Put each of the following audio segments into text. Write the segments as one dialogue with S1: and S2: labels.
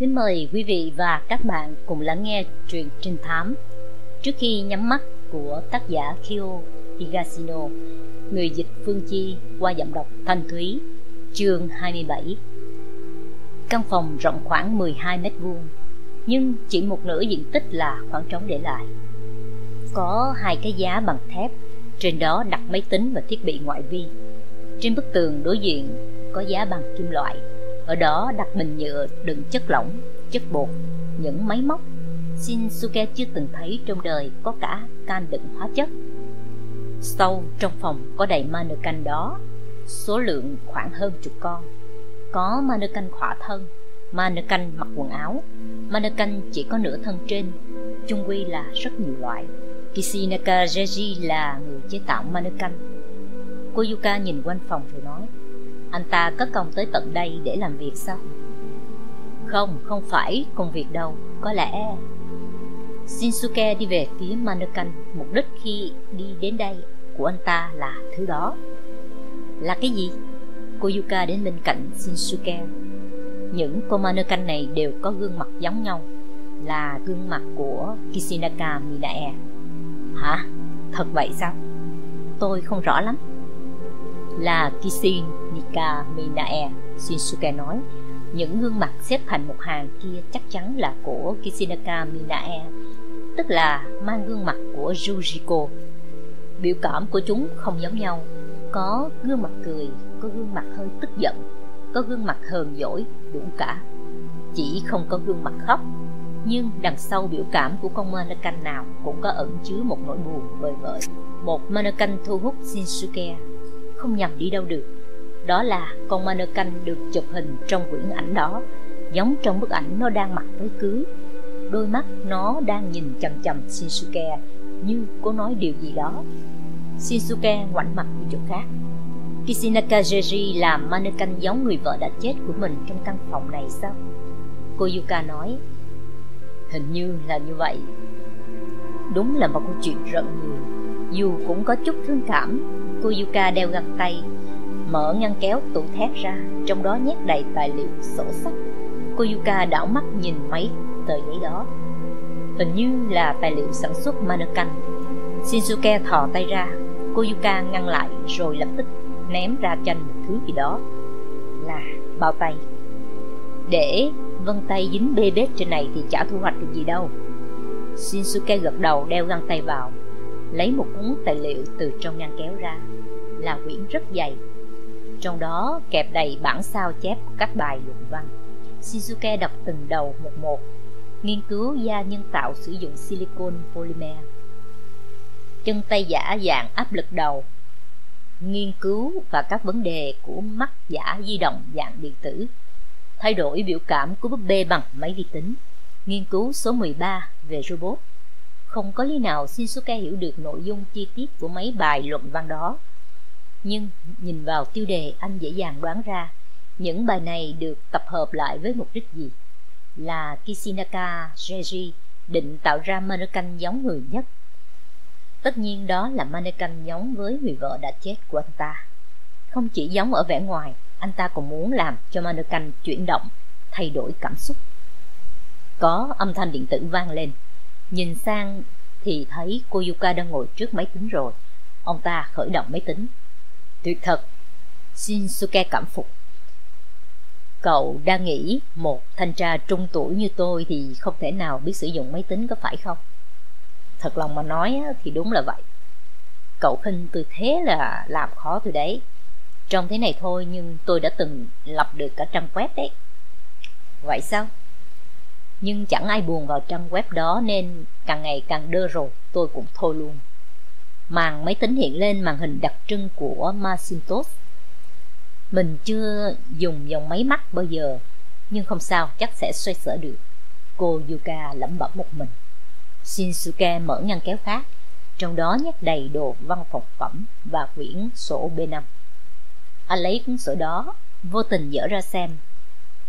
S1: Kính mời quý vị và các bạn cùng lắng nghe truyện trinh thám. Trước khi nhắm mắt của tác giả Kyo Higashino, Người dịch Phương Chi qua giọng đọc Thanh Thúy, Chương 27 Căn phòng rộng khoảng 12 mét vuông, Nhưng chỉ một nửa diện tích là khoảng trống để lại. Có hai cái giá bằng thép, Trên đó đặt máy tính và thiết bị ngoại vi. Trên bức tường đối diện có giá bằng kim loại ở đó đặt bình nhựa đựng chất lỏng, chất bột, những máy móc. Shinsuke chưa từng thấy trong đời có cả can đựng hóa chất. Sâu trong phòng có đầy mannequin đó Số lượng khoảng hơn chục con. Có mannequin khỏa thân Mannequin mặc quần áo. Mannequin chỉ có nửa thân trên Chung quy là rất nhiều loại. Kishinaka Reiji là người chế tạo mannequin. Koyuka nhìn quanh phòng rồi nói anh ta có công tới tận đây để làm việc sao Không, không phải công việc đâu Có lẽ Shinsuke đi về phía Manukan Mục đích khi đi đến đây của anh ta là thứ đó Là cái gì? Koyuka đến bên cạnh Shinsuke Những cô Manukan này đều có gương mặt giống nhau Là gương mặt của Kishinaka Minae Hả? Thật vậy sao? Tôi không rõ lắm là Kishin Nika Minae, Shinsuke nói. Những gương mặt xếp thành một hàng kia chắc chắn là của Kishinaka Minae, tức là mang gương mặt của Jujiko. Biểu cảm của chúng không giống nhau, có gương mặt cười, có gương mặt hơi tức giận, có gương mặt hờn dỗi, đủ cả. Chỉ không có gương mặt khóc, nhưng đằng sau biểu cảm của con mannequin nào cũng có ẩn chứa một nỗi buồn vời vợi. Một mannequin thu hút Shinsuke không nhầm đi đâu được. Đó là con mannequin được chụp hình trong quyển ảnh đó, giống trong bức ảnh nó đang mặc váy cưới. Đôi mắt nó đang nhìn chầm chầm Shinsuke như có nói điều gì đó. Shinsuke ngoảnh mặt đi chỗ khác. Kishinaka Jeji làm mannequin giống người vợ đã chết của mình trong căn phòng này sao? Koyuka nói, Hình như là như vậy. Đúng là một câu chuyện rợn người. Dù cũng có chút thương cảm Koyuka đeo găng tay, Mở ngăn kéo tủ thét ra, Trong đó nhét đầy tài liệu sổ sách. Koyuka đảo mắt nhìn mấy tờ giấy đó. Hình như là tài liệu sản xuất mannequin. Shinsuke thò tay ra Koyuka ngăn lại rồi lập tức ném ra chanh một thứ gì đó Là bao tay. Để vân tay dính bê bết trên này thì chả thu hoạch được gì đâu. Shinsuke gật đầu đeo găng tay vào lấy một cuốn tài liệu từ trong ngăn kéo ra. Là quyển rất dày. Trong đó kẹp đầy bản sao chép của các bài luận văn. Shizuke đọc từng đầu một một, nghiên cứu da nhân tạo sử dụng silicon polymer. Chân tay giả dạng áp lực đầu. Nghiên cứu và các vấn đề của mắt giả di động dạng điện tử. Thay đổi biểu cảm của búp bê bằng máy vi tính. Nghiên cứu số 13 về robot không có lý nào Shinsuke hiểu được nội dung chi tiết của mấy bài luận văn đó. Nhưng nhìn vào tiêu đề anh dễ dàng đoán ra những bài này được tập hợp lại với mục đích gì. Là Kishinaka Reiji định tạo ra mannequin giống người nhất. Tất nhiên đó là mannequin giống với người vợ đã chết của anh ta. Không chỉ giống ở vẻ ngoài, anh ta còn muốn làm cho mannequin chuyển động, thay đổi cảm xúc. Có âm thanh điện tử vang lên Nhìn sang thì thấy cô Yuka đang ngồi trước máy tính rồi. Ông ta khởi động máy tính. Tuyệt thật, Shinsuke cảm phục. Cậu đang nghĩ một thanh tra trung tuổi như tôi thì không thể nào biết sử dụng máy tính có phải không? Thật lòng mà nói thì đúng là vậy. Cậu khinh tôi thế là làm khó tôi đấy. Trong thế này thôi nhưng tôi đã từng lập được cả trang web đấy. Vậy sao? Nhưng chẳng ai buồn vào trang web đó nên càng ngày càng đơ rồi, tôi cũng thôi luôn. Màn máy tính hiện lên màn hình đặc trưng của Macintosh. Mình chưa dùng dòng máy mắt bao giờ, nhưng không sao, chắc sẽ xoay sở được. Cô Yuka lẩm bẩm một mình. Shinsuke mở ngăn kéo khác, trong đó nhét đầy đồ văn phòng phẩm và quyển sổ B5 anh lấy cuốn sổ đó, vô tình dở ra xem.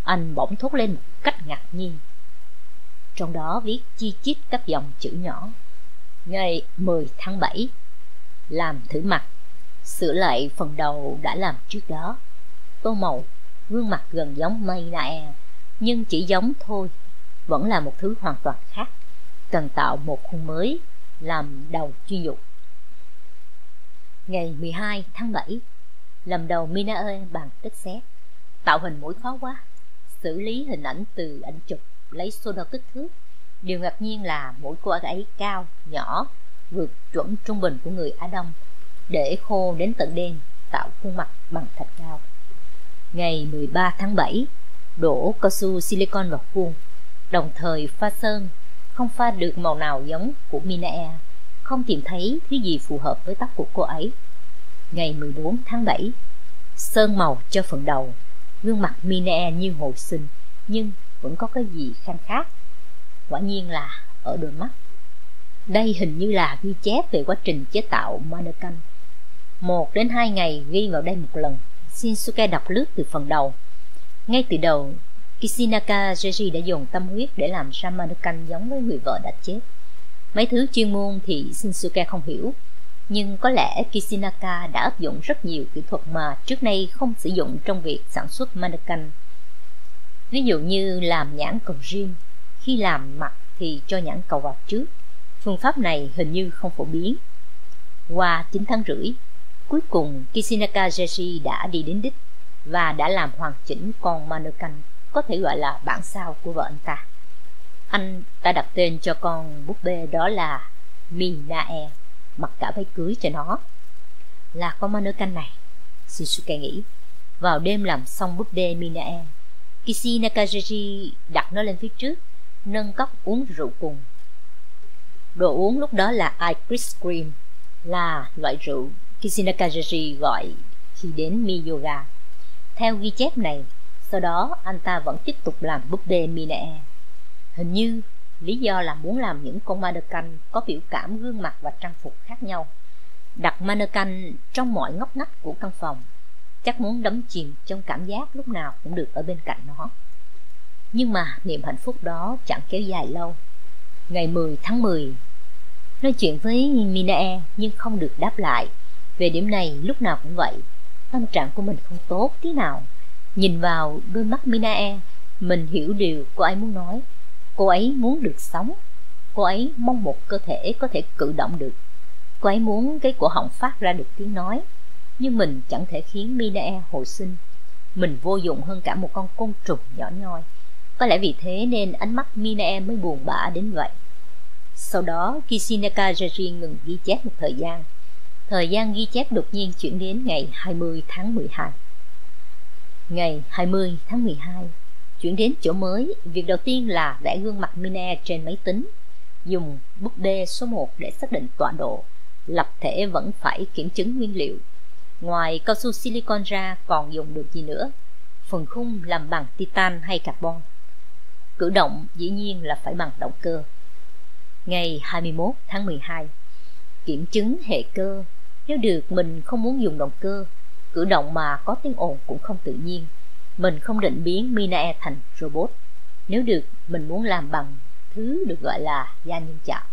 S1: Anh bỗng thốt lên một cách ngạc nhiên trong đó viết chi chít các dòng chữ nhỏ. Ngày 10 tháng 7, làm thử mặt, sửa lại phần đầu đã làm trước đó. Tô màu, gương mặt gần giống mây e, nhưng chỉ giống thôi. Vẫn là một thứ hoàn toàn khác. Cần tạo một khuôn mới làm đầu chuyên dụng. Ngày 12 tháng 7 làm đầu Minae bằng tích sét tạo hình mũi khó quá. Xử lý hình ảnh từ ảnh chụp lấy số đo kích thước. Điều ngạc nhiên là mũi cô ấy cao, nhỏ, vượt chuẩn trung bình của người Á Đông, để khô đến tận đêm tạo khuôn mặt bằng thạch cao. Ngày 13 tháng 7 đổ cao su silicon vào khuôn. Đồng thời pha sơn, không pha được màu nào giống của Minae không tìm thấy thứ gì phù hợp với tóc của cô ấy. Ngày 14 tháng 7 sơn màu cho phần đầu. Gương mặt Minae như hồi sinh, nhưng vẫn có cái gì khang khác. Quả nhiên là ở đôi mắt. Đây hình như là ghi chép về quá trình chế tạo mannequin. Một đến hai ngày ghi vào đây một lần. Shinsuke đọc lướt từ phần đầu. Ngay từ đầu, Kishinaka Jeji đã dùng tâm huyết để làm ra mannequin giống với người vợ đã chết. Mấy thứ chuyên môn thì Shinsuke không hiểu. Nhưng có lẽ Kishinaka đã áp dụng rất nhiều kỹ thuật mà trước nay không sử dụng trong việc sản xuất mannequin ví dụ như làm nhãn cầu riêng, khi làm mặt thì cho nhãn cầu vào trước. Phương pháp này hình như không phổ biến. Qua 9 tháng rưỡi, cuối cùng Kishinaka Jeshi đã đi đến đích và đã làm hoàn chỉnh con mannequin có thể gọi là bản sao của vợ anh ta. Anh ta đặt tên cho con búp bê đó là Minae, mặc cả váy cưới cho nó. Là con mannequin này Susuke nghĩ. Vào đêm làm xong búp bê Minae Kishi đặt nó lên phía trước, nâng cốc uống rượu cùng. Đồ uống lúc đó là ice cream, là loại rượu Kishinakajiri gọi khi đến Miyoga. Theo ghi chép này, sau đó anh ta vẫn tiếp tục làm búp bê Minae hình như lý do là muốn làm những con mannequin có biểu cảm gương mặt và trang phục khác nhau, đặt mannequin trong mọi ngóc ngách của căn phòng chắc muốn đắm chìm trong cảm giác lúc nào cũng được ở bên cạnh nó. Nhưng mà niềm hạnh phúc đó chẳng kéo dài lâu. Ngày 10 tháng 10 nói chuyện với Minae nhưng không được đáp lại. Về điểm này lúc nào cũng vậy, tâm trạng của mình không tốt tí nào. Nhìn vào đôi mắt Minae mình hiểu điều cô ấy muốn nói. Cô ấy muốn được sống, cô ấy mong một cơ thể có thể cử động được. Cô ấy muốn cái cổ họng phát ra được tiếng nói nhưng mình chẳng thể khiến Minae hồi sinh. Mình vô dụng hơn cả một con côn trùng nhỏ nhoi. Có lẽ vì thế nên ánh mắt Minae mới buồn bã đến vậy. Sau đó, Kishinaka Jeji ngừng ghi chép một thời gian. Thời gian ghi chép đột nhiên chuyển đến ngày 20 tháng 12 ngày 20 tháng 12 chuyển đến chỗ mới. Việc đầu tiên là vẽ gương mặt Minae trên máy tính, dùng bút d số 1 để xác định tọa độ. Lập thể vẫn phải kiểm chứng nguyên liệu. Ngoài cao su silicon ra còn dùng được gì nữa? Phần khung làm bằng titan hay carbon. Cử động dĩ nhiên là phải bằng động cơ. Ngày 21 tháng 12 Kiểm chứng hệ cơ Nếu được mình không muốn dùng động cơ Cử động mà có tiếng ồn cũng không tự nhiên Mình không định biến Minae thành robot Nếu được mình muốn làm bằng thứ được gọi là da nhân chạm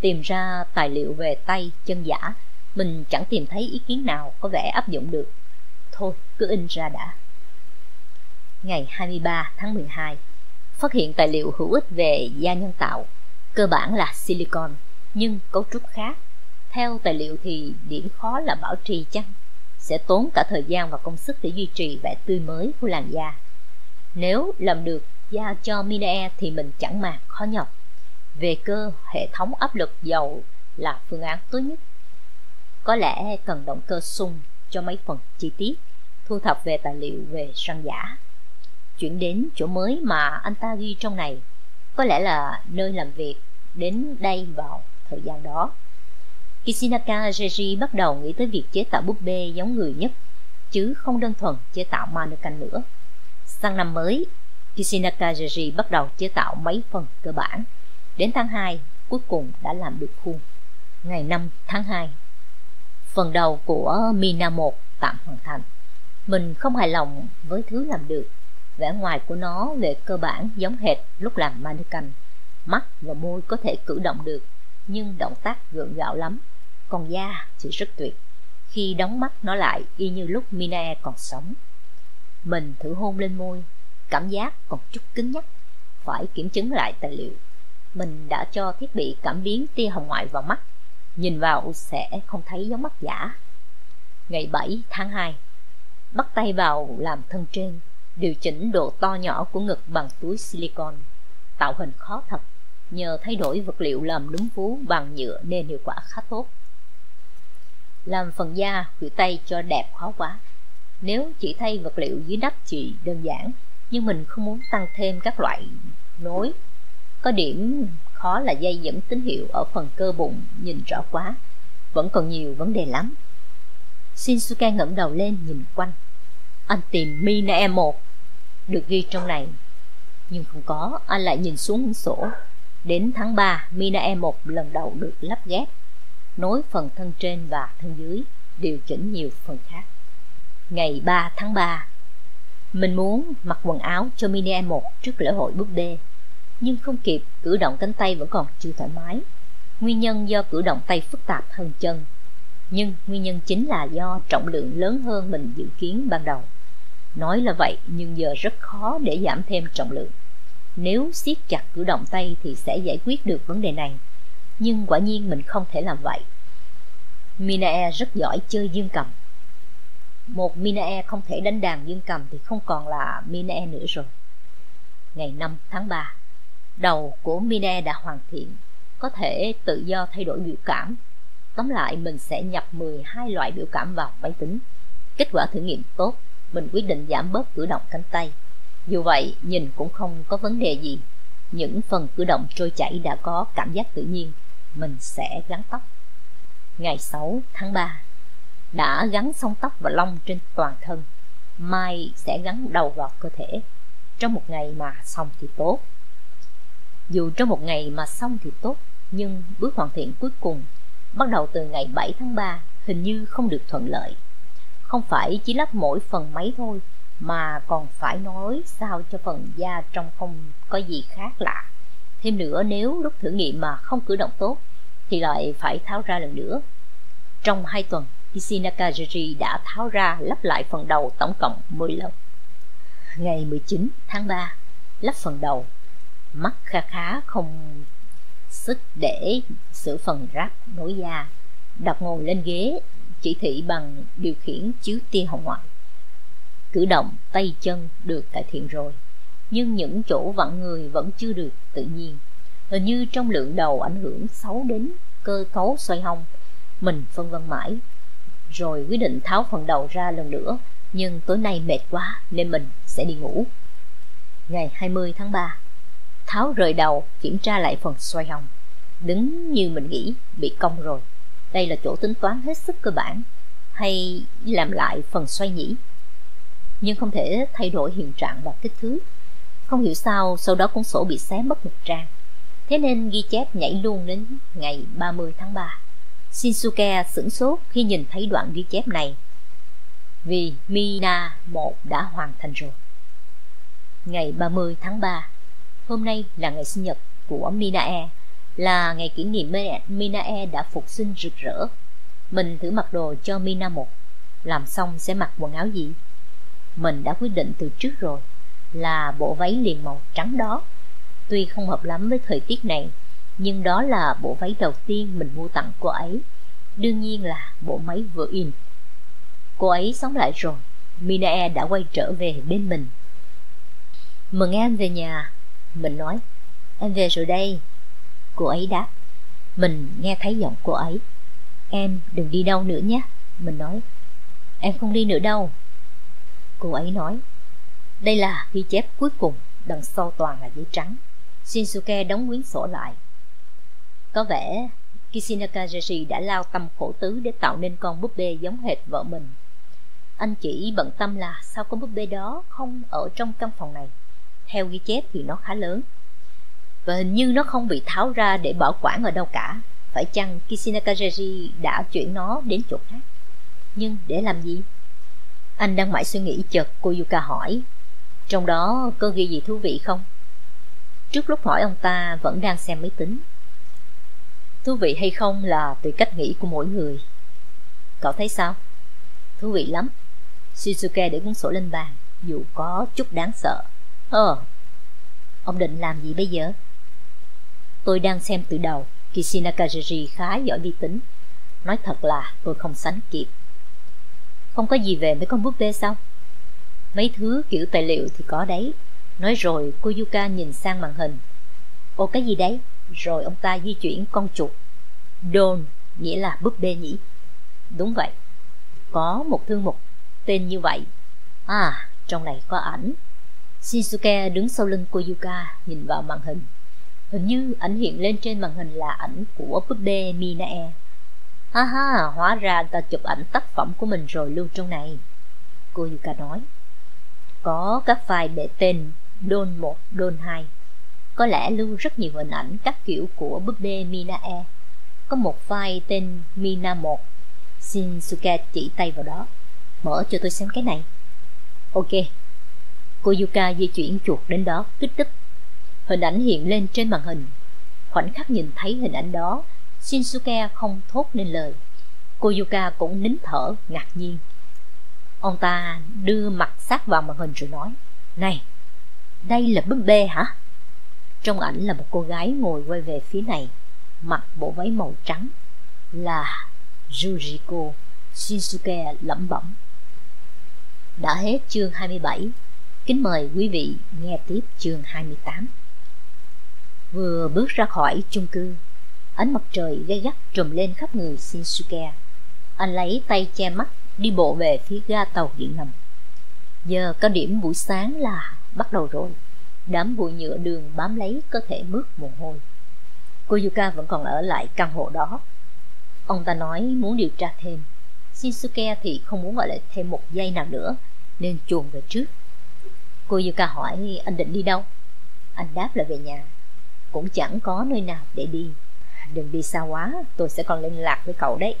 S1: Tìm ra tài liệu về tay, chân giả mình chẳng tìm thấy ý kiến nào có vẻ áp dụng được. Thôi cứ in ra đã. Ngày 23 tháng 12 Phát hiện tài liệu hữu ích về da nhân tạo Cơ bản là silicon Nhưng cấu trúc khác. Theo tài liệu thì điểm khó là bảo trì chăng? Sẽ tốn cả thời gian và công sức để duy trì vẻ tươi mới của làn da. Nếu làm được da cho Minae thì mình chẳng màng khó nhọc. Về cơ, hệ thống áp lực dầu là phương án tốt nhất có lẽ cần động cơ sung cho mấy phần chi tiết, thu thập về tài liệu về săn giả. Chuyển đến chỗ mới mà anh ta ghi trong này, có lẽ là nơi làm việc đến đây vào thời gian đó. Kishinaka Jeji bắt đầu nghĩ tới việc chế tạo búp bê giống người nhất, chứ không đơn thuần chế tạo mannequin nữa. Sang năm mới, Kishinaka Jeji bắt đầu chế tạo mấy phần cơ bản. Đến tháng 2 cuối cùng đã làm được khuôn. Ngày 5 tháng 2 Phần đầu của Mina 1 tạm hoàn thành. Mình không hài lòng với thứ làm được. Vẻ ngoài của nó về cơ bản giống hệt lúc làm mannequin. Mắt và môi có thể cử động được, nhưng động tác gượng gạo lắm. Còn da thì rất tuyệt. Khi đóng mắt nó lại y như lúc Mina còn sống. Mình thử hôn lên môi. cảm giác còn chút cứng nhắc, phải kiểm chứng lại tài liệu. Mình đã cho thiết bị cảm biến tia hồng ngoại vào mắt, nhìn vào sẽ không thấy giống mắt giả. Ngày 7 tháng 2, bắt tay vào làm thân trên, điều chỉnh độ to nhỏ của ngực bằng túi silicon. Tạo hình khó thật, nhờ thay đổi vật liệu làm núm vú bằng nhựa nên hiệu quả khá tốt. Làm phần da, khuỷu tay cho đẹp khó quá. Nếu chỉ thay vật liệu dưới đắp thì đơn giản, nhưng mình không muốn tăng thêm các loại nối. Có điểm khó là dây dẫn tín hiệu ở phần cơ bụng nhìn rõ quá, vẫn còn nhiều vấn đề lắm. Shinsuke ngẩng đầu lên nhìn quanh. Anh tìm Mina E1, được ghi trong này. Nhưng không có, anh lại nhìn xuống sổ. Đến tháng 3, Mina E1 lần đầu được lắp ghép, nối phần thân trên và thân dưới, điều chỉnh nhiều phần khác. Ngày 3 tháng 3, mình muốn mặc quần áo cho Mina E1 trước lễ hội búp bê, nhưng không kịp, cử động cánh tay vẫn còn chưa thoải mái. Nguyên nhân do cử động tay phức tạp hơn chân, nhưng nguyên nhân chính là do trọng lượng lớn hơn mình dự kiến ban đầu. Nói là vậy nhưng giờ rất khó để giảm thêm trọng lượng. Nếu siết chặt cử động tay thì sẽ giải quyết được vấn đề này. Nhưng quả nhiên mình không thể làm vậy. Minae rất giỏi chơi dương cầm. Một Minae không thể đánh đàn dương cầm thì không còn là Minae nữa rồi. Ngày 5 tháng 3, đầu của Mine đã hoàn thiện, có thể tự do thay đổi biểu cảm. Tóm lại mình sẽ nhập 12 loại biểu cảm vào máy tính. Kết quả thử nghiệm tốt, mình quyết định giảm bớt cử động cánh tay dù vậy, nhìn cũng không có vấn đề gì. Những phần cử động trôi chảy đã có cảm giác tự nhiên, mình sẽ gắn tóc. Ngày 6 tháng 3 Đã gắn xong tóc và lông trên toàn thân Mai sẽ gắn đầu vào cơ thể Trong một ngày mà xong thì tốt dù trong một ngày mà xong thì tốt Nhưng bước hoàn thiện cuối cùng Bắt đầu từ ngày 7 tháng 3 Hình như không được thuận lợi Không phải chỉ lắp mỗi phần máy thôi mà còn phải nói sao cho phần da trong không có gì khác lạ. Thêm nữa nếu lúc thử nghiệm mà không cử động tốt thì lại phải tháo ra lần nữa. Trong hai tuần, Ishinakajiri đã tháo ra lắp lại phần đầu tổng cộng 10 lần. Ngày 19 tháng 3, lắp phần đầu, mắt kha khá không sức để sửa phần ráp nối da, đặt ngồi lên ghế, chỉ thị bằng điều khiển chiếu tia hồng ngoại. Cử động tay chân được cải thiện rồi nhưng những chỗ vặn người vẫn chưa được tự nhiên. Hình như trong lượng đầu ảnh hưởng xấu đến cơ cấu xoay hông mình phân vân mãi. Rồi quyết định tháo phần đầu ra lần nữa nhưng tối nay mệt quá nên mình sẽ đi ngủ. Ngày 20 tháng 3 tháo rời đầu kiểm tra lại phần xoay hồng đứng như mình nghĩ bị cong rồi đây là chỗ tính toán hết sức cơ bản hay làm lại phần xoay nhỉ nhưng không thể thay đổi hiện trạng và kích thước. Không hiểu sao sau đó cuốn sổ bị xé mất một trang. Thế nên ghi chép nhảy luôn đến ngày 30 tháng 3. Shinsuke sửng sốt khi nhìn thấy đoạn ghi chép này. Vì Mina 1 đã hoàn thành rồi. Ngày 30 tháng 3, hôm nay là ngày sinh nhật của Minae, là ngày kỷ niệm Minae đã phục sinh rực rỡ. Mình thử mặc đồ cho Mina một làm xong sẽ mặc quần áo gì? mình đã quyết định từ trước rồi là bộ váy liền màu trắng đó. Tuy không hợp lắm với thời tiết này, nhưng đó là bộ váy đầu tiên mình mua tặng cô ấy. Đương nhiên là bộ máy vừa in. Cô ấy sống lại rồi, Minae đã quay trở về bên mình. Mừng em về nhà, mình nói. Em về rồi đây. Cô ấy đáp. Mình nghe thấy giọng cô ấy. Em đừng đi đâu nữa nhé, mình nói. Em không đi nữa đâu, Cô ấy nói Đây là ghi chép cuối cùng Đằng sau toàn là giấy trắng Shinsuke đóng quyến sổ lại Có vẻ Kishinaka Jeshi đã lao tâm khổ tứ Để tạo nên con búp bê giống hệt vợ mình Anh chỉ bận tâm là Sao con búp bê đó không ở trong căn phòng này theo ghi chép thì nó khá lớn. Và hình như nó không bị tháo ra Để bảo quản ở đâu cả. Phải chăng Kishinaka đã chuyển nó đến chỗ khác? Nhưng để làm gì? Anh đang mãi suy nghĩ chợt cô Yuka hỏi. Trong đó có ghi gì thú vị không? Trước lúc hỏi, ông ta vẫn đang xem máy tính. Thú vị hay không là tùy cách nghĩ của mỗi người. Cậu thấy sao? Thú vị lắm. Shizuke để cuốn sổ lên bàn, Dù có chút đáng sợ. Ờ, ông định làm gì bây giờ? Tôi đang xem từ đầu, Kishinakajiri khá giỏi vi tính. Nói thật là tôi không sánh kịp. Không có gì về mấy con búp bê sao? Mấy thứ kiểu tài liệu thì có đấy. Nói rồi cô Yuka nhìn sang màn hình. Ồ cái gì đấy? Rồi ông ta di chuyển con chuột. Don, nghĩa là búp bê nhỉ? Đúng vậy. Có một thư mục tên như vậy. À, trong này có ảnh. Shizuke đứng sau lưng Koyuka Yuka nhìn vào màn hình. Hình như ảnh hiện lên trên màn hình là ảnh của búp bê Minae. Ha ha, hóa ra ta chụp ảnh tác phẩm của mình rồi lưu trong này. Cô Yuka nói. Có các file để tên Don 1, Don 2. Có lẽ lưu rất nhiều hình ảnh các kiểu của búp bê Minae. Có một file tên Mina 1. Shinsuke chỉ tay vào đó. Mở cho tôi xem cái này. Ok. Cô Yuka di chuyển chuột đến đó, kích thích. Hình ảnh hiện lên trên màn hình. Khoảnh khắc nhìn thấy hình ảnh đó, Shinsuke không thốt nên lời. Cô Yuka cũng nín thở, ngạc nhiên. Ông ta đưa mặt sát vào màn hình rồi nói, Này, đây là búp bê hả? Trong ảnh là một cô gái ngồi quay về phía này, mặc bộ váy màu trắng, là Juriko Shinsuke lẩm bẩm. Đã hết chương 27, kính mời quý vị nghe tiếp chương 28. Vừa bước ra khỏi chung cư, ánh mặt trời gay gắt trùm lên khắp người Shinsuke. Anh lấy tay che mắt, đi bộ về phía ga tàu điện ngầm. Giờ cao điểm buổi sáng là bắt đầu rồi. Đám bụi nhựa đường bám lấy cơ thể mướt mồ hôi. Koyuka vẫn còn ở lại căn hộ đó. Ông ta nói muốn điều tra thêm. Shinsuke thì không muốn ở lại thêm một giây nào nữa, nên chuồn về trước. Cô Yuka hỏi anh định đi đâu? Anh đáp là về nhà. Cũng chẳng có nơi nào để đi. Đừng đi xa quá, tôi sẽ còn liên lạc với cậu đấy.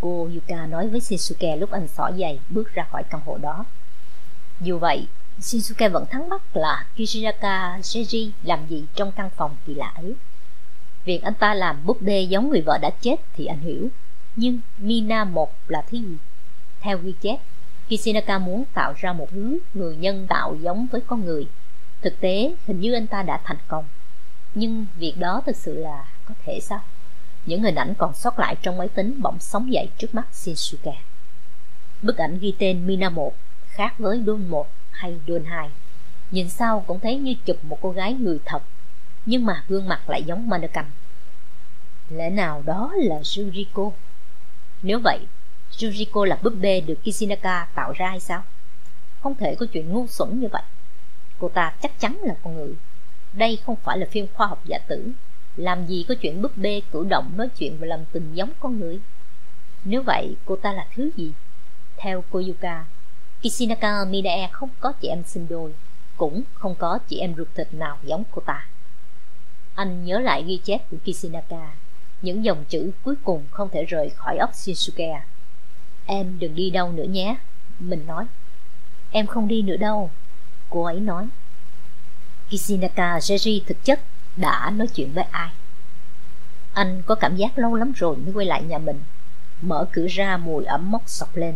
S1: Cô Yuka nói với Shinsuke lúc anh xỏ giày bước ra khỏi căn hộ đó. Dù vậy, Shinsuke vẫn thắc mắc là Kishiraka Seiji làm gì trong căn phòng kỳ lạ ấy. Việc anh ta làm búp bê giống người vợ đã chết thì anh hiểu. Nhưng Mina một là thứ gì? Theo ghi chép, Kishinaka muốn tạo ra một thứ người nhân tạo giống với con người. Thực tế, hình như anh ta đã thành công. Nhưng việc đó thực sự là có thể sao? Những hình ảnh còn sót lại trong máy tính bỗng sống dậy trước mắt Shinsuke. Bức ảnh ghi tên Mina 1 khác với Don 1 hay Don 2. Nhìn sau cũng thấy như chụp một cô gái người thật, nhưng mà gương mặt lại giống mannequin. Lẽ nào đó là Suriko? Nếu vậy, Yuriko là búp bê được Kishinaka tạo ra hay sao? Không thể có chuyện ngu xuẩn như vậy. Cô ta chắc chắn là con người. Đây không phải là phim khoa học giả tưởng làm gì có chuyện búp bê cử động nói chuyện và làm tình giống con người Nếu vậy, cô ta là thứ gì Theo Koyuka, Kishinaka Minae không có chị em sinh đôi, Cũng không có chị em ruột thịt nào giống cô ta Anh nhớ lại ghi chép của Kishinaka Những dòng chữ cuối cùng không thể rời khỏi óc Shinsuke Em đừng đi đâu nữa nhé. Mình nói. Em không đi nữa đâu. Cô ấy nói. Kishinaka Jerry thực chất đã nói chuyện với ai? Anh có cảm giác lâu lắm rồi mới quay lại nhà mình. Mở cửa ra, mùi ẩm mốc sọc lên.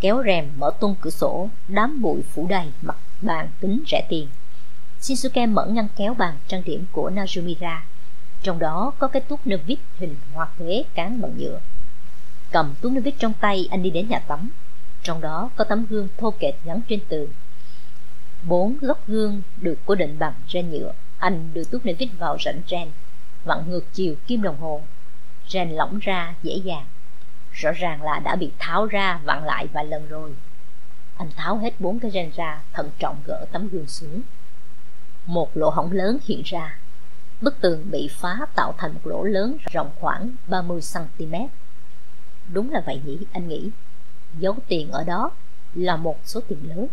S1: Kéo rèm mở tung cửa sổ, đám bụi phủ đầy mặt bàn tính rẻ tiền. Shinsuke mở ngăn kéo bàn trang điểm của najumi ra trong đó có cái tút nơ vít hình hoa thuế cán bằng nhựa cầm túi nước vít trong tay, anh đi đến nhà tắm. Trong đó có tấm gương thô kệch gắn trên tường. Bốn góc gương được cố định bằng ren nhựa. Anh đưa tút nê vít vào rãnh ren, vặn ngược chiều kim đồng hồ. Ren lỏng ra, dễ dàng. Rõ ràng là đã bị tháo ra, vặn lại vài lần rồi. Anh tháo hết bốn cái ren ra, thận trọng gỡ tấm gương xuống. Một lỗ hổng lớn hiện ra. Bức tường bị phá tạo thành một lỗ lớn rộng khoảng 30 cm đúng là vậy nhỉ, anh nghĩ. Dấu tiền ở đó là một số tiền lớn.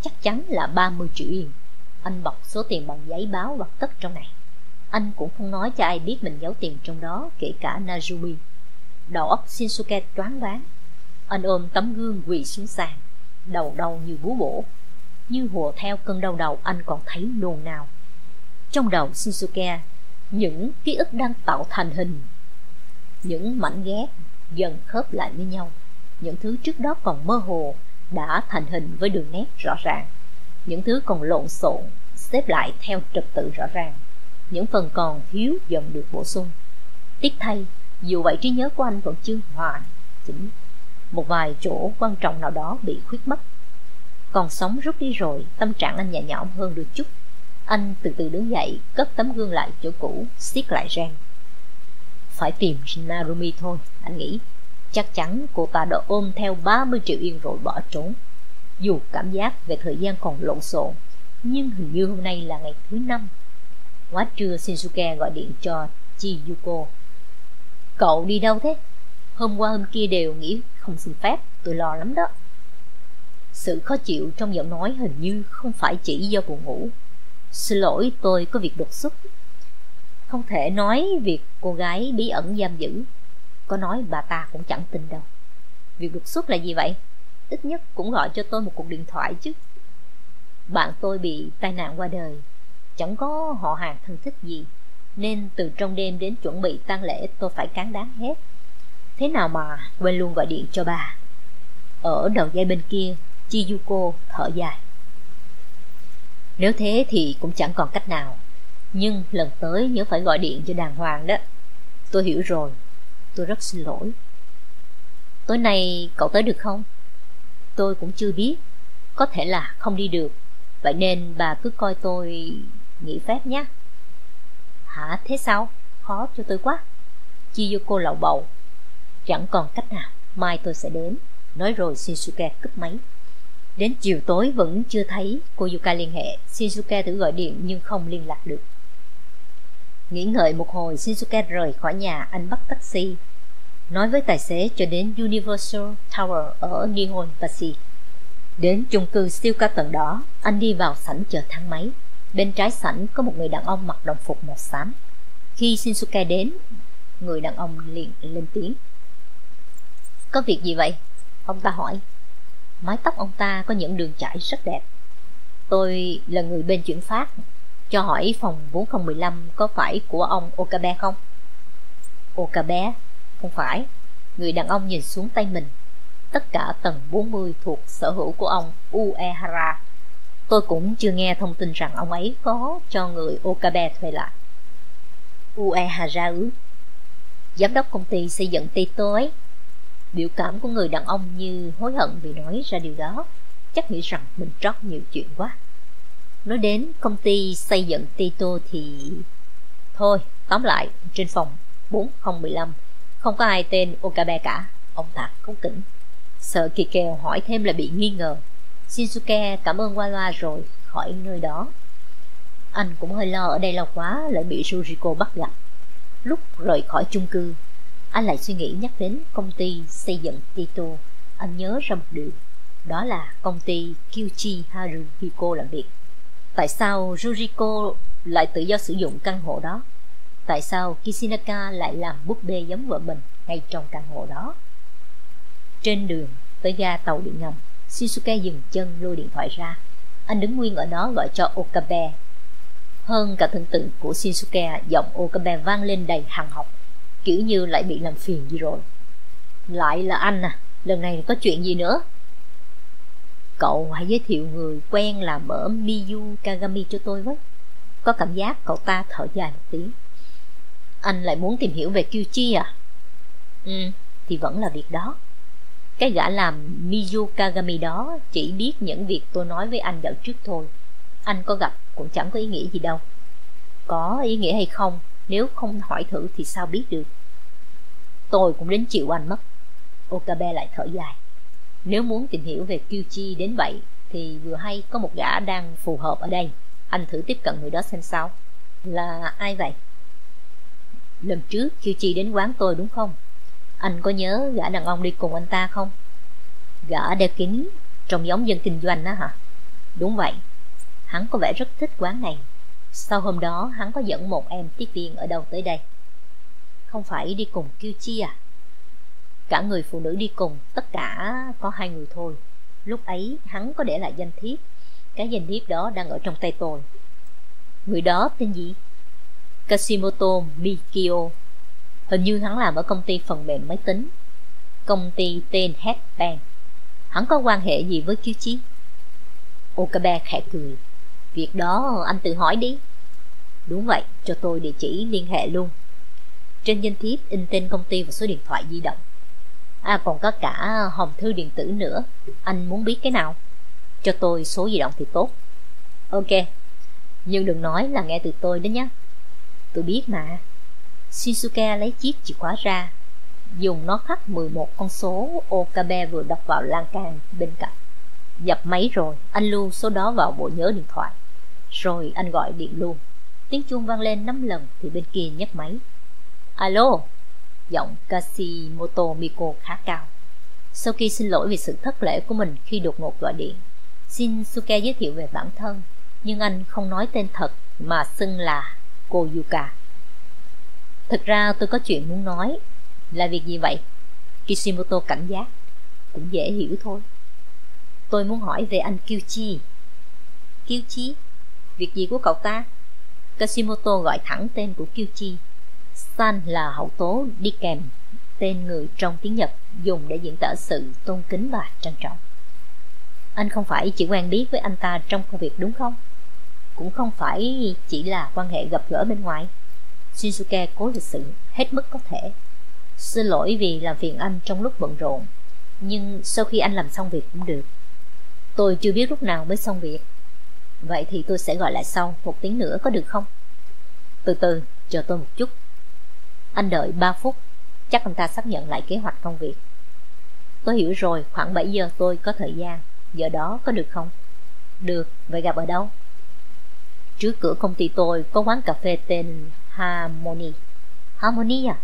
S1: Chắc chắn là 30 triệu yên. Anh bọc số tiền bằng giấy báo và cất trong này. Anh cũng không nói cho ai biết mình giấu tiền trong đó, Kể cả Najumi. Đầu óc Shinsuke choáng váng. Anh ôm tấm gương quỳ xuống sàn, Đầu đau như búa bổ. Như hùa theo cơn đau đầu, anh còn thấy nôn nào Trong đầu Shinsuke, Những ký ức đang tạo thành hình, Những mảnh ghép dần khớp lại với nhau. Những thứ trước đó còn mơ hồ, Đã thành hình với đường nét rõ ràng. Những thứ còn lộn xộn, xếp lại theo trật tự rõ ràng. Những phần còn thiếu dần được bổ sung. Tiếc thay, dù vậy trí nhớ của anh vẫn chưa hoàn chỉnh. Một vài chỗ quan trọng nào đó bị khuyết mất. Còn sống rút đi rồi, tâm trạng anh nhẹ nhõm hơn được chút. Anh từ từ đứng dậy, cất tấm gương lại chỗ cũ, siết lại rang phải tìm narumi thôi, anh nghĩ. Chắc chắn cô ta đã ôm theo 30 triệu yên rồi bỏ trốn. Dù cảm giác về thời gian còn lộn xộn, nhưng hình như hôm nay là ngày thứ năm. Quá trưa shinsuke gọi điện cho chiyuko. Cậu đi đâu thế? Hôm qua hôm kia đều nghĩ không xin phép, tôi lo lắm đó. Sự khó chịu trong giọng nói hình như không phải chỉ do buồn ngủ. Xin lỗi, tôi có việc đột xuất không thể nói việc cô gái bí ẩn giam giữ. Có nói bà ta cũng chẳng tin đâu. Việc đột xuất là gì vậy? Ít nhất cũng gọi cho tôi một cuộc điện thoại chứ. Bạn tôi bị tai nạn qua đời. Chẳng có họ hàng thân thích gì. Nên từ trong đêm đến chuẩn bị tang lễ, tôi phải cán đáng hết. Thế nào mà quên luôn gọi điện cho bà? Ở đầu dây bên kia chiyuko thở dài. Nếu thế thì cũng chẳng còn cách nào nhưng lần tới nhớ phải gọi điện cho đàng hoàng đó. Tôi hiểu rồi. Tôi rất xin lỗi. Tối nay cậu tới được không? Tôi cũng chưa biết. Có thể là không đi được. Vậy nên bà cứ coi tôi nghỉ phép nhé. Hả? Thế sao? Khó cho tôi quá. Chi yuko lậu bầu. Chẳng còn cách nào. Mai tôi sẽ đến. Nói rồi shinsuke cúp máy. Đến chiều tối vẫn chưa thấy cô yuka liên hệ. Shinsuke thử gọi điện nhưng không liên lạc được. Nghĩ ngợi một hồi Shinsuke rời khỏi nhà, Anh bắt taxi. Nói với tài xế cho đến Universal Tower ở Nihon Bashi Đến chung cư siêu cao tầng đó, Anh đi vào sảnh chờ thang máy. Bên trái sảnh có một người đàn ông mặc đồng phục màu xám. Khi Shinsuke đến, Người đàn ông liền lên tiếng. Có việc gì vậy? Ông ta hỏi. Mái tóc ông ta có những đường chải rất đẹp. Tôi là người bên chuyển phát cho hỏi phòng 4015 có phải của ông Okabe không? Okabe? Không phải. Người đàn ông nhìn xuống tay mình. Tất cả tầng 40 thuộc sở hữu của ông Uehara. Tôi cũng chưa nghe thông tin rằng ông ấy có cho người Okabe thuê lại. Uehara ư? Giám đốc công ty xây dựng Tây Tối. Biểu cảm của người đàn ông như hối hận vì nói ra điều đó. Chắc nghĩ rằng mình trót nhiều chuyện quá. Nói đến công ty xây dựng Tito thì... Thôi, tóm lại, trên phòng 4015 không có ai tên Okabe cả. Ông ta cấu kỉnh. Sợ kỳ kèo hỏi thêm là bị nghi ngờ. Shinsuke cảm ơn qua loa rồi, khỏi nơi đó. Anh cũng hơi lo ở đây lâu quá lại bị Suriko bắt gặp. Lúc rời khỏi chung cư, anh lại suy nghĩ nhắc đến công ty xây dựng Tito. Anh nhớ ra một điều, đó là công ty Kyuchi Haruhiko làm việc. Tại sao Ruriko lại tự do sử dụng căn hộ đó? Tại sao Kishinaka lại làm búp bê giống vợ mình ngay trong căn hộ đó? Trên đường tới ga tàu điện ngầm, Shinsuke dừng chân lôi điện thoại ra. Anh đứng nguyên ở đó gọi cho Okabe. Hơn cả thần tượng của Shinsuke, giọng Okabe vang lên đầy hằng học, kiểu như lại bị làm phiền gì rồi. Lại là anh à, lần này có chuyện gì nữa? Cậu hãy giới thiệu người quen làm mở Miyu Kagami cho tôi với. Có cảm giác cậu ta thở dài một tiếng. Anh lại muốn tìm hiểu về Kyuchi à? Ừ, thì vẫn là việc đó. Cái gã làm Miyu Kagami đó chỉ biết những việc tôi nói với anh dạo trước thôi. Anh có gặp cũng chẳng có ý nghĩa gì đâu. Có ý nghĩa hay không Nếu không hỏi thử thì sao biết được. Tôi cũng đến chịu anh mất. Okabe lại thở dài nếu muốn tìm hiểu về Kyuchi đến vậy, Thì vừa hay có một gã đang phù hợp ở đây Anh thử tiếp cận người đó xem sao Là ai vậy? Lần trước Kyuchi đến quán tôi đúng không? Anh có nhớ gã đàn ông đi cùng anh ta không? Gã đeo kính Trông giống dân kinh doanh đó hả? Đúng vậy Hắn có vẻ rất thích quán này Sau hôm đó, hắn có dẫn một em tiếp viên ở đâu tới đây Không phải đi cùng Kyuchi à? Cả người phụ nữ đi cùng Tất cả có hai người thôi Lúc ấy hắn có để lại danh thiếp Cái danh thiếp đó đang ở trong tay tôi Người đó tên gì? Kashimoto Mikio Hình như hắn làm ở công ty phần mềm máy tính Công ty tên Headbang. Hắn có quan hệ gì với Kyuchi? Okabe khẽ cười. Việc đó anh tự hỏi đi. Đúng vậy, cho tôi địa chỉ liên hệ luôn. Trên danh thiếp in tên công ty và số điện thoại di động. À còn có cả hòm thư điện tử nữa. Anh muốn biết cái nào? Cho tôi số di động thì tốt. Ok, nhưng đừng nói là nghe từ tôi đó nhé. Tôi biết mà. Shinsuke lấy chiếc chìa khóa ra, dùng nó khắc 11 con số Okabe vừa đọc vào lan can bên cạnh. Dập máy rồi, anh lưu số đó vào bộ nhớ điện thoại. Rồi anh gọi điện luôn. Tiếng chuông vang lên 5 lần thì bên kia nhấc máy. Alo, giọng Kashimoto Miko khá cao. Sau khi xin lỗi vì sự thất lễ của mình khi đột ngột gọi điện, Shinsuke giới thiệu về bản thân, nhưng anh không nói tên thật mà xưng là Koyuka. Thực ra tôi có chuyện muốn nói. Là việc gì vậy? Kishimoto cảnh giác. Cũng dễ hiểu thôi. Tôi muốn hỏi về anh Kyuchi. Kyuchi? Việc gì của cậu ta? Kishimoto gọi thẳng tên của Kyuchi. San là hậu tố đi kèm tên người trong tiếng Nhật dùng để diễn tả sự tôn kính và trân trọng. Anh không phải chỉ quen biết với anh ta trong công việc đúng không? Cũng không phải chỉ là quan hệ gặp gỡ bên ngoài. Shinsuke cố lịch sự hết mức có thể. Xin lỗi vì làm phiền anh trong lúc bận rộn, nhưng sau khi anh làm xong việc cũng được. Tôi chưa biết lúc nào mới xong việc. Vậy thì tôi sẽ gọi lại sau một tiếng nữa có được không? Từ từ, chờ tôi một chút. Anh đợi 3 phút, chắc anh ta xác nhận lại kế hoạch công việc. Tôi hiểu rồi, khoảng 7 giờ tôi có thời gian, giờ đó có được không? Được, vậy gặp ở đâu? Trước cửa công ty tôi có quán cà phê tên Harmony. Harmony à?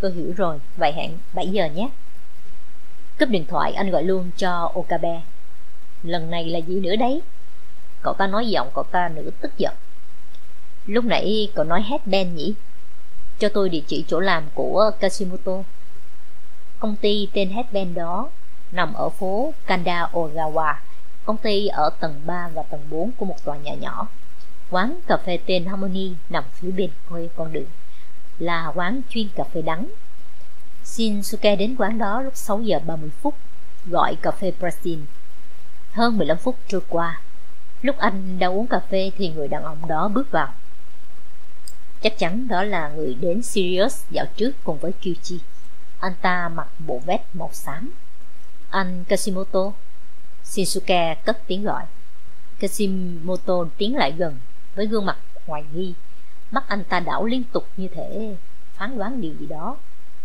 S1: Tôi hiểu rồi, vậy hẹn 7 giờ nhé. Cúp điện thoại anh gọi luôn cho Okabe. Lần này là gì nữa đấy? Cậu ta nói giọng cậu ta nữ tức giận. Lúc nãy cậu nói hết Ben nhỉ? Cho tôi địa chỉ chỗ làm của Kashimoto. Công ty tên headband đó nằm ở phố Kanda Ogawa. Công ty ở tầng 3 và tầng 4 của một tòa nhà nhỏ. Quán cà phê tên Harmony nằm phía bên quê con đường Là quán chuyên cà phê đắng Shinsuke đến quán đó lúc 6 giờ 30 phút, Gọi cà phê Brazil Hơn 15 phút trôi qua Lúc anh đang uống cà phê thì người đàn ông đó bước vào Chắc chắn đó là người đến Sirius dạo trước cùng với Kyuchi Anh ta mặc bộ vest màu xám Anh Kasimoto. Shinsuke cất tiếng gọi Kasimoto tiến lại gần với gương mặt hoài nghi. Mắt anh ta đảo liên tục như thể phán đoán điều gì đó.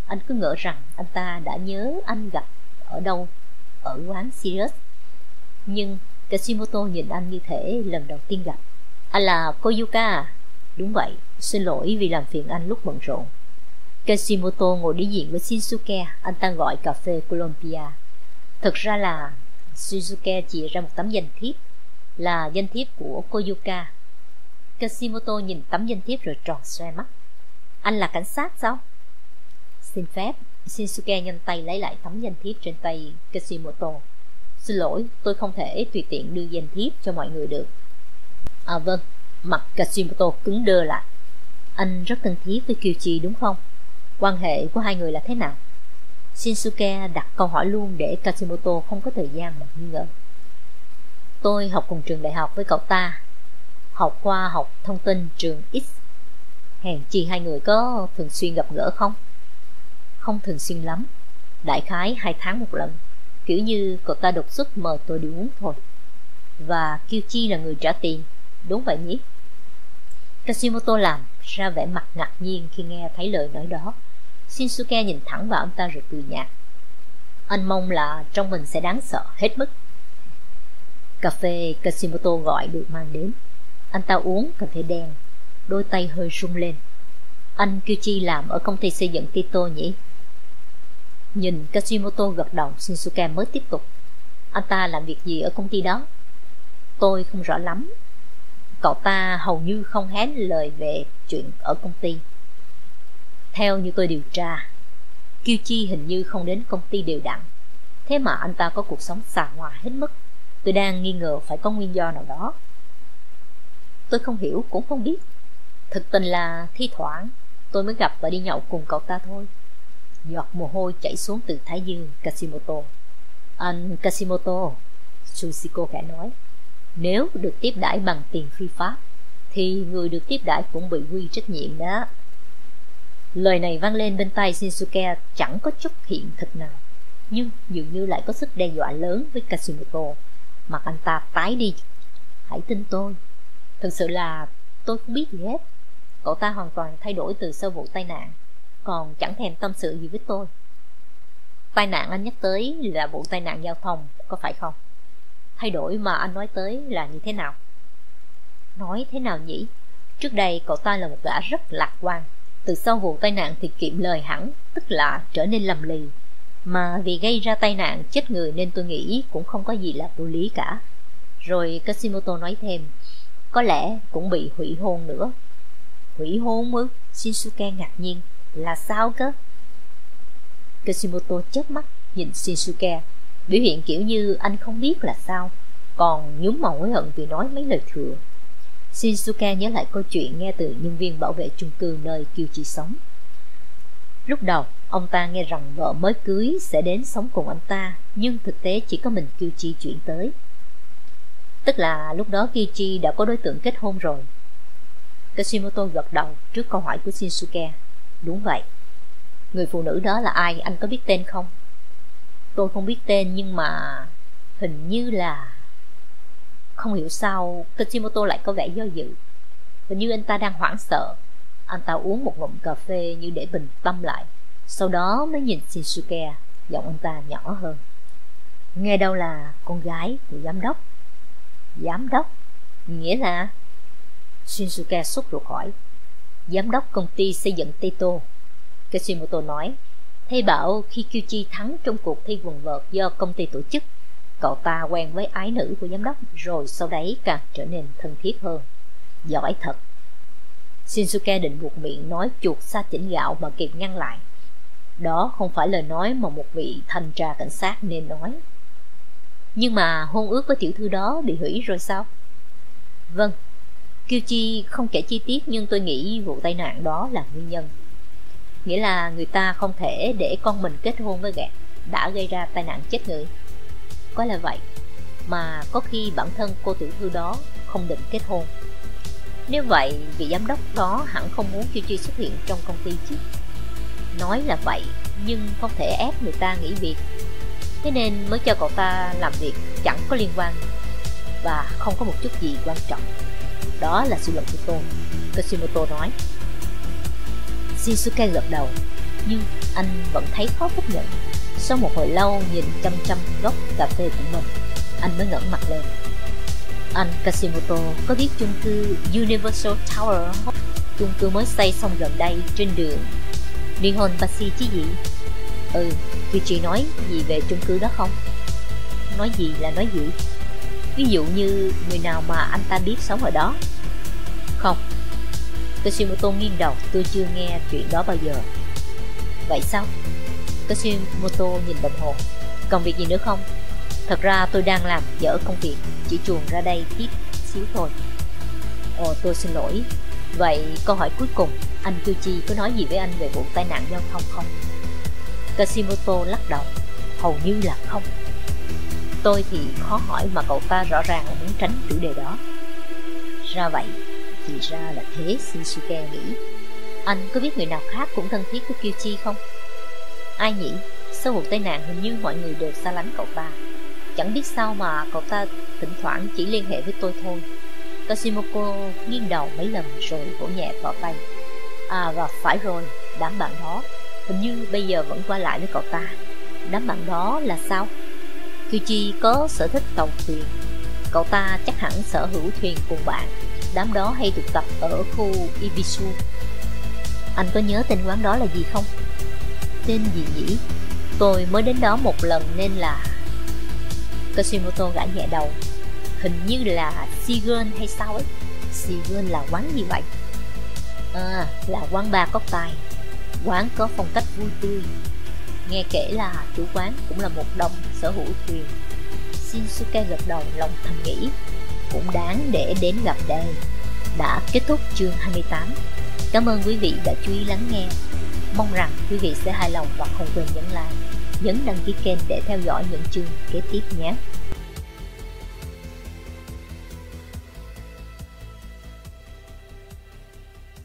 S1: Anh cứ ngỡ rằng anh ta đã nhớ anh gặp ở đâu, ở quán Sirius. Nhưng Kasimoto nhìn anh như thể lần đầu tiên gặp. Anh là Koyuka à? Đúng vậy, xin lỗi vì làm phiền anh lúc bận rộn. Kashimoto ngồi đối diện với Shinsuke, anh ta gọi cà phê Columbia. Thực ra là Shinsuke chỉ ra một tấm danh thiếp, là danh thiếp của Koyuka Kashimoto nhìn tấm danh thiếp rồi tròn xoe mắt. Anh là cảnh sát sao? Xin phép, Shinsuke nhanh tay lấy lại tấm danh thiếp trên tay Kishimoto. Xin lỗi, tôi không thể tùy tiện đưa danh thiếp cho mọi người được. À vâng, mặt Katsumoto cứng đơ lại. Anh rất thân thiết với Kyuchi đúng không? Quan hệ của hai người là thế nào? Shinsuke đặt câu hỏi luôn để Katsumoto không có thời gian mà nghi ngờ. Tôi học cùng trường đại học với cậu ta học khoa học thông tin trường X. Hèn chi hai người có thường xuyên gặp gỡ không? Không thường xuyên lắm, đại khái hai tháng một lần, kiểu như cậu ta đột xuất mời tôi đi uống thôi. Và Kyuchi là người trả tiền, đúng vậy nhỉ? Kashimoto làm ra vẻ mặt ngạc nhiên khi nghe thấy lời nói đó. Shinsuke nhìn thẳng vào ông ta rồi cười nhạt. Anh mong là trong mình sẽ đáng sợ hết mức. Cà phê Kashimoto gọi được mang đến. Anh ta uống cà phê đen, Đôi tay hơi rung lên Anh Kyuchi làm ở công ty xây dựng Tito nhỉ Nhìn Kashimoto gật đầu, Shinsuke mới tiếp tục Anh ta làm việc gì ở công ty đó Tôi không rõ lắm Cậu ta hầu như không hé lời về chuyện ở công ty. Theo như tôi điều tra Kyuchi hình như không đến công ty đều đặn. Thế mà anh ta có cuộc sống xà hoa hết mức. Tôi đang nghi ngờ phải có nguyên do nào đó. Tôi không hiểu, cũng không biết. Thực tình là thi thoảng Tôi mới gặp và đi nhậu cùng cậu ta thôi. Giọt mồ hôi chảy xuống từ thái dương Kashimoto. Anh Kashimoto, Sushiko khẽ nói. Nếu được tiếp đãi bằng tiền phi pháp, Thì người được tiếp đãi cũng bị quy trách nhiệm đó. Lời này vang lên bên tai Shinsuke chẳng có chút hiện thực nào, Nhưng dường như lại có sức đe dọa lớn với Kashimoto Mặt anh ta tái đi. Hãy tin tôi. Thực sự là tôi không biết gì hết. Cậu ta hoàn toàn thay đổi từ sau vụ tai nạn, Còn chẳng thèm tâm sự gì với tôi. Tai nạn anh nhắc tới là vụ tai nạn giao thông, Có phải không? Thay đổi mà anh nói tới là như thế nào? Nói thế nào nhỉ? Trước đây cậu ta là một gã rất lạc quan Từ sau vụ tai nạn thì kiệm lời hẳn, Tức là trở nên lầm lì Mà vì gây ra tai nạn chết người Nên tôi nghĩ cũng không có gì là vô lý cả Rồi Kasimoto nói thêm, Có lẽ cũng bị hủy hôn nữa Hủy hôn ư? Shinsuke ngạc nhiên Là sao cơ? Kasimoto chớp mắt, nhìn Shinsuke Biểu hiện kiểu như anh không biết là sao Còn nhúm màu hối hận vì nói mấy lời thừa. Shinsuke nhớ lại câu chuyện nghe từ nhân viên bảo vệ chung cư nơi Kyuchi sống. Lúc đầu, ông ta nghe rằng vợ mới cưới sẽ đến sống cùng anh ta Nhưng thực tế chỉ có mình Kyuchi chuyển tới. Tức là lúc đó Kyuchi đã có đối tượng kết hôn rồi. Kishimoto gật đầu trước câu hỏi của Shinsuke. Đúng vậy. Người phụ nữ đó là ai? Anh có biết tên không? Tôi không biết tên nhưng mà Hình như là Không hiểu sao Kishimoto lại có vẻ do dự. Hình như anh ta đang hoảng sợ. Anh ta uống một ngụm cà phê như để bình tâm lại. Sau đó mới nhìn Shinsuke, Giọng anh ta nhỏ hơn. Nghe đâu là con gái của giám đốc? Giám đốc? Nghĩa là? Shinsuke sốt ruột hỏi. Giám đốc công ty xây dựng tito Kishimoto nói. Thầy bảo khi Kyuchi thắng trong cuộc thi quần vợt do công ty tổ chức, Cậu ta quen với ái nữ của giám đốc, Rồi sau đấy càng trở nên thân thiết hơn. Giỏi thật. Shinsuke định buộc miệng nói chuột xa chỉnh gạo mà kịp ngăn lại. Đó không phải lời nói mà một vị thanh tra cảnh sát nên nói. Nhưng mà hôn ước với tiểu thư đó bị hủy rồi sao? Vâng. Kyuchi không kể chi tiết nhưng tôi nghĩ vụ tai nạn đó là nguyên nhân. Nghĩa là người ta không thể để con mình kết hôn với gã đã gây ra tai nạn chết người. Có là vậy Mà có khi bản thân cô tiểu thư đó không định kết hôn. Nếu vậy, vị giám đốc đó hẳn không muốn chi chi xuất hiện trong công ty chứ. Nói là vậy, nhưng không thể ép người ta nghỉ việc. Thế nên mới cho cậu ta làm việc chẳng có liên quan Và không có một chút gì quan trọng. Đó là suy luận của tôi Kishimoto nói. Shizuke gật đầu Nhưng anh vẫn thấy khó chấp nhận Sau một hồi lâu nhìn chăm chăm gốc cà phê của mình Anh mới ngẩng mặt lên Anh Kasimoto có biết chung cư Universal Tower không? Chung cư mới xây xong gần đây trên đường Nihon Bashi chứ gì? Ừ, Kichi nói gì về chung cư đó không? Nói gì là nói gì? Ví dụ như người nào mà anh ta biết sống ở đó Không, Toshimoto nghiêng đầu tôi chưa nghe chuyện đó bao giờ. Vậy sao? Toshimoto nhìn đồng hồ. Còn việc gì nữa không? Thật ra tôi đang làm dở công việc, Chỉ chuồn ra đây tiếp xíu thôi. Ồ, tôi xin lỗi. Vậy câu hỏi cuối cùng, Anh Kyuchi có nói gì với anh về vụ tai nạn giao thông không? Toshimoto lắc đầu. Hầu như là không. Tôi thì khó hỏi mà cậu ta rõ ràng là muốn tránh chủ đề đó. Ra vậy thì ra là thế Shinsuke nghĩ. Anh có biết người nào khác cũng thân thiết với Kyuchi không? Ai nhỉ? Sau vụ tai nạn hình như mọi người đều xa lánh cậu ta. Chẳng biết sao mà cậu ta thỉnh thoảng chỉ liên hệ với tôi thôi. Kashimoko nghiêng đầu mấy lần rồi vỗ nhẹ vào tay. À và phải rồi, đám bạn đó. Hình như bây giờ vẫn qua lại với cậu ta. Đám bạn đó là sao? Kyuchi có sở thích tàu thuyền. Cậu ta chắc hẳn sở hữu thuyền cùng bạn. Đám đó hay tụ tập ở khu Ibisu Anh có nhớ tên quán đó là gì không? Tên gì nhỉ? Tôi mới đến đó một lần nên là Kasimoto gãi nhẹ đầu Hình như là Sigun hay sao ấy Sigun là quán gì vậy? À, là quán bar có tài Quán có phong cách vui tươi Nghe kể là chủ quán cũng là một đồng sở hữu quyền. Shinsuke gật đầu lòng thầm nghĩ cũng đáng để đến gặp đây. Đã kết thúc chương 28 Cảm ơn quý vị đã chú ý lắng nghe. Mong rằng quý vị sẽ hài lòng và không quên nhấn like, Nhấn đăng ký kênh để theo dõi những chương kế tiếp nhé.